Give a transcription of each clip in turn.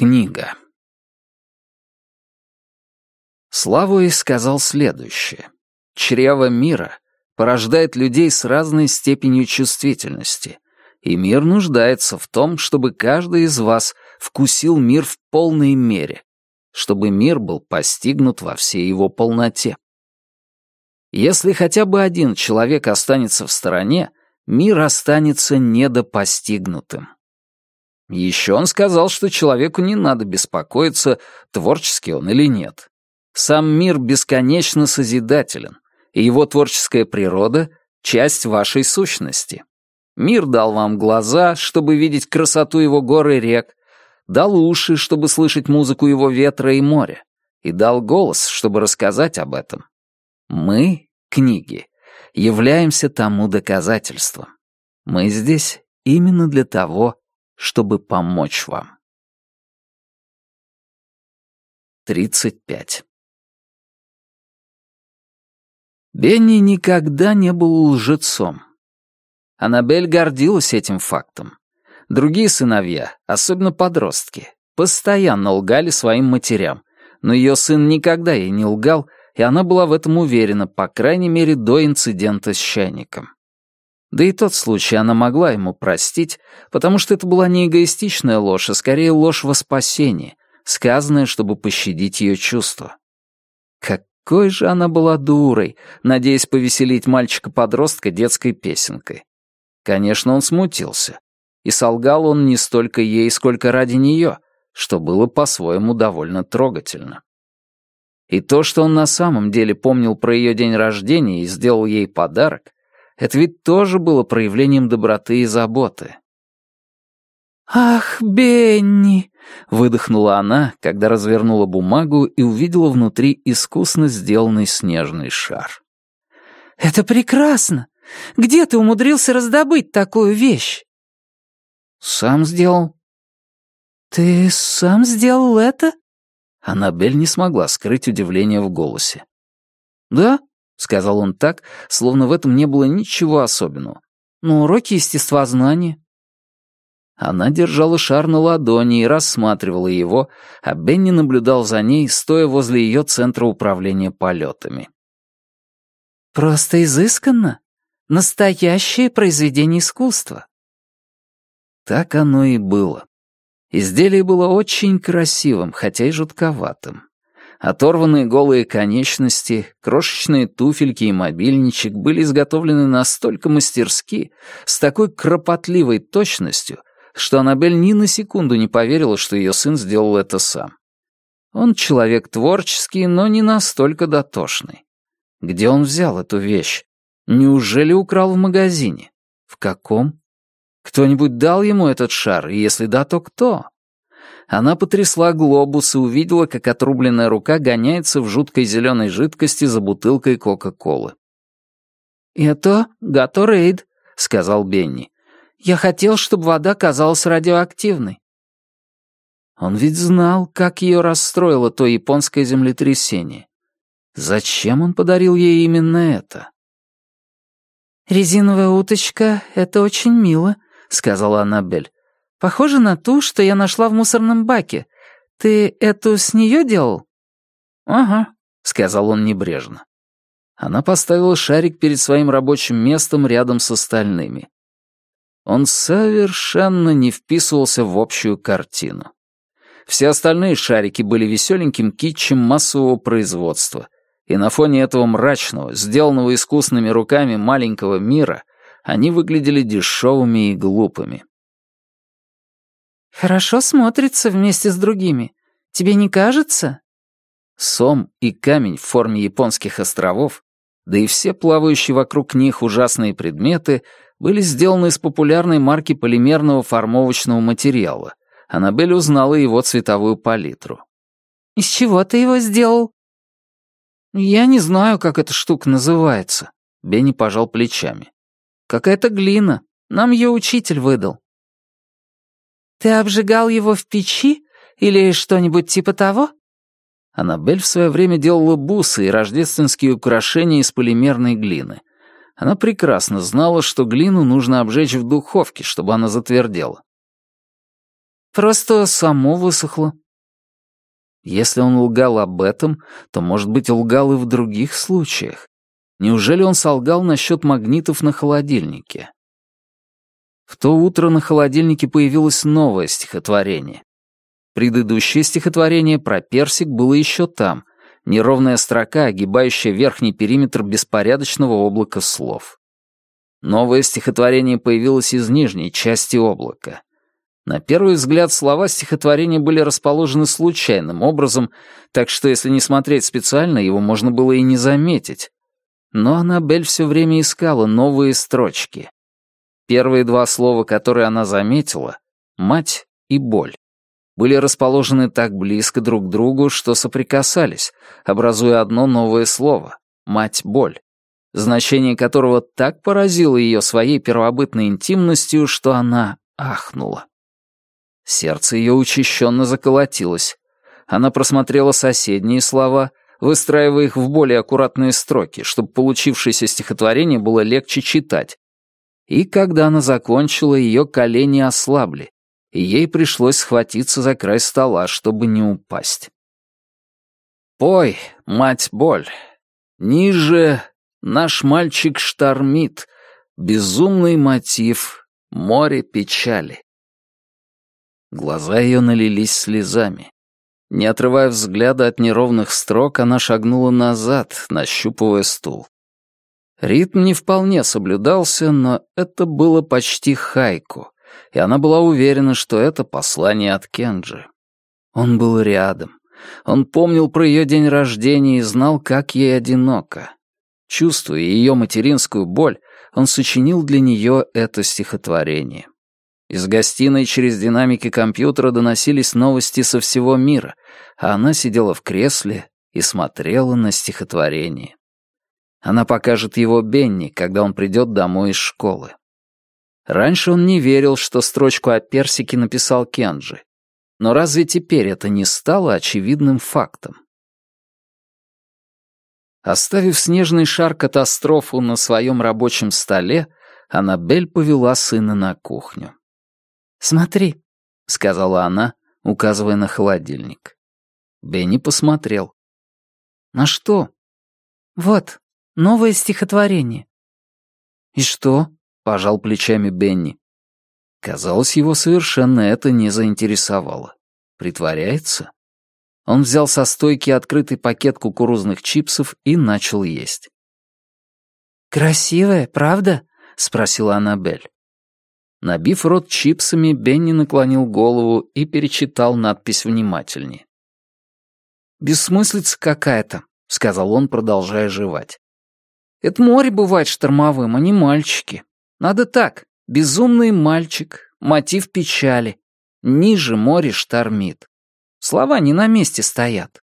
Книга. Славой сказал следующее. Чрево мира порождает людей с разной степенью чувствительности, и мир нуждается в том, чтобы каждый из вас вкусил мир в полной мере, чтобы мир был постигнут во всей его полноте. Если хотя бы один человек останется в стороне, мир останется недопостигнутым. Еще он сказал, что человеку не надо беспокоиться, творческий он или нет. Сам мир бесконечно созидателен, и его творческая природа — часть вашей сущности. Мир дал вам глаза, чтобы видеть красоту его гор и рек, дал уши, чтобы слышать музыку его ветра и моря, и дал голос, чтобы рассказать об этом. Мы, книги, являемся тому доказательством. Мы здесь именно для того, чтобы помочь вам. 35. Бенни никогда не был лжецом. Аннабель гордилась этим фактом. Другие сыновья, особенно подростки, постоянно лгали своим матерям, но ее сын никогда ей не лгал, и она была в этом уверена, по крайней мере, до инцидента с чайником. Да и тот случай она могла ему простить, потому что это была не эгоистичная ложь, а скорее ложь во спасение, сказанная, чтобы пощадить ее чувства. Какой же она была дурой, надеясь повеселить мальчика-подростка детской песенкой. Конечно, он смутился. И солгал он не столько ей, сколько ради нее, что было по-своему довольно трогательно. И то, что он на самом деле помнил про ее день рождения и сделал ей подарок, это ведь тоже было проявлением доброты и заботы. «Ах, Бенни!» — выдохнула она, когда развернула бумагу и увидела внутри искусно сделанный снежный шар. «Это прекрасно! Где ты умудрился раздобыть такую вещь?» «Сам сделал». «Ты сам сделал это?» Аннабель не смогла скрыть удивление в голосе. «Да, — сказал он так, словно в этом не было ничего особенного. «Ну, уроки естествознания». Она держала шар на ладони и рассматривала его, а Бенни наблюдал за ней, стоя возле ее центра управления полетами. «Просто изысканно. Настоящее произведение искусства». Так оно и было. Изделие было очень красивым, хотя и жутковатым. Оторванные голые конечности, крошечные туфельки и мобильничек были изготовлены настолько мастерски, с такой кропотливой точностью, что Аннабель ни на секунду не поверила, что ее сын сделал это сам. Он человек творческий, но не настолько дотошный. Где он взял эту вещь? Неужели украл в магазине? В каком? Кто-нибудь дал ему этот шар, и если да, то кто? Она потрясла глобус и увидела, как отрубленная рука гоняется в жуткой зеленой жидкости за бутылкой Кока-Колы. «Это Гаторейд», — сказал Бенни. «Я хотел, чтобы вода казалась радиоактивной». Он ведь знал, как ее расстроило то японское землетрясение. Зачем он подарил ей именно это? «Резиновая уточка — это очень мило», — сказала Аннабель. Похоже на ту, что я нашла в мусорном баке. Ты эту с нее делал?» «Ага», — сказал он небрежно. Она поставила шарик перед своим рабочим местом рядом с остальными. Он совершенно не вписывался в общую картину. Все остальные шарики были веселеньким китчем массового производства, и на фоне этого мрачного, сделанного искусными руками маленького мира, они выглядели дешевыми и глупыми. «Хорошо смотрится вместе с другими. Тебе не кажется?» Сом и камень в форме японских островов, да и все плавающие вокруг них ужасные предметы, были сделаны из популярной марки полимерного формовочного материала. Аннабель узнала его цветовую палитру. «Из чего ты его сделал?» «Я не знаю, как эта штука называется», — Бенни пожал плечами. «Какая-то глина. Нам ее учитель выдал». «Ты обжигал его в печи или что-нибудь типа того?» Аннабель в свое время делала бусы и рождественские украшения из полимерной глины. Она прекрасно знала, что глину нужно обжечь в духовке, чтобы она затвердела. Просто само высохло». Если он лгал об этом, то, может быть, лгал и в других случаях. Неужели он солгал насчет магнитов на холодильнике? В то утро на холодильнике появилось новое стихотворение. Предыдущее стихотворение про персик было еще там, неровная строка, огибающая верхний периметр беспорядочного облака слов. Новое стихотворение появилось из нижней части облака. На первый взгляд слова стихотворения были расположены случайным образом, так что если не смотреть специально, его можно было и не заметить. Но Аннабель все время искала новые строчки. Первые два слова, которые она заметила — «мать» и «боль» были расположены так близко друг к другу, что соприкасались, образуя одно новое слово — «мать-боль», значение которого так поразило ее своей первобытной интимностью, что она ахнула. Сердце ее учащенно заколотилось. Она просмотрела соседние слова, выстраивая их в более аккуратные строки, чтобы получившееся стихотворение было легче читать. И когда она закончила, ее колени ослабли, и ей пришлось схватиться за край стола, чтобы не упасть. «Пой, мать боль, ниже наш мальчик штормит, безумный мотив, море печали». Глаза ее налились слезами. Не отрывая взгляда от неровных строк, она шагнула назад, нащупывая стул. Ритм не вполне соблюдался, но это было почти хайку, и она была уверена, что это послание от Кенджи. Он был рядом. Он помнил про ее день рождения и знал, как ей одиноко. Чувствуя ее материнскую боль, он сочинил для нее это стихотворение. Из гостиной через динамики компьютера доносились новости со всего мира, а она сидела в кресле и смотрела на стихотворение. Она покажет его Бенни, когда он придет домой из школы. Раньше он не верил, что строчку о персике написал Кенджи. Но разве теперь это не стало очевидным фактом? Оставив снежный шар катастрофу на своем рабочем столе, Аннабель повела сына на кухню. «Смотри», — сказала она, указывая на холодильник. Бенни посмотрел. «На что?» «Вот, новое стихотворение». «И что?» — пожал плечами Бенни. Казалось, его совершенно это не заинтересовало. Притворяется? Он взял со стойки открытый пакет кукурузных чипсов и начал есть. «Красивая, правда?» — спросила Аннабель. Набив рот чипсами, Бенни наклонил голову и перечитал надпись внимательнее. «Бессмыслица какая-то», — сказал он, продолжая жевать. «Это море бывает штормовым, а не мальчики. Надо так, безумный мальчик, мотив печали. Ниже море штормит. Слова не на месте стоят».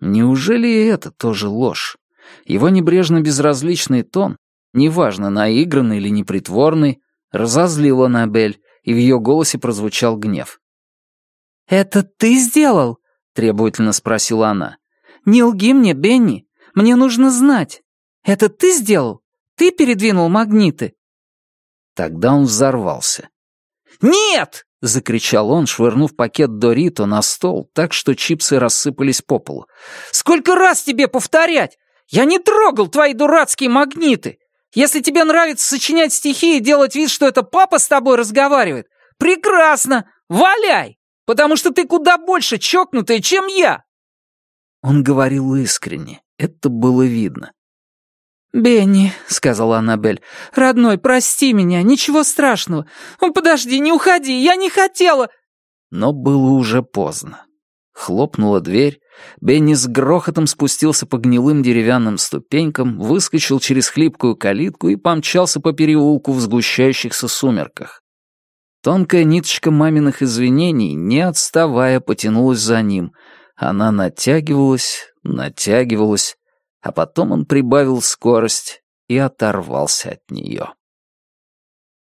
Неужели и это тоже ложь? Его небрежно-безразличный тон, неважно, наигранный или непритворный, разозлила Аннабель, и в ее голосе прозвучал гнев. «Это ты сделал?» — требовательно спросила она. «Не лги мне, Бенни. Мне нужно знать. Это ты сделал? Ты передвинул магниты?» Тогда он взорвался. «Нет!» — закричал он, швырнув пакет Дорито на стол, так что чипсы рассыпались по полу. «Сколько раз тебе повторять? Я не трогал твои дурацкие магниты! Если тебе нравится сочинять стихи и делать вид, что это папа с тобой разговаривает, прекрасно, валяй, потому что ты куда больше чокнутая, чем я!» Он говорил искренне, это было видно. «Бенни», — сказала Аннабель, — «родной, прости меня, ничего страшного. Подожди, не уходи, я не хотела...» Но было уже поздно. Хлопнула дверь, Бенни с грохотом спустился по гнилым деревянным ступенькам, выскочил через хлипкую калитку и помчался по переулку в сгущающихся сумерках. Тонкая ниточка маминых извинений, не отставая, потянулась за ним. Она натягивалась, натягивалась, а потом он прибавил скорость и оторвался от нее.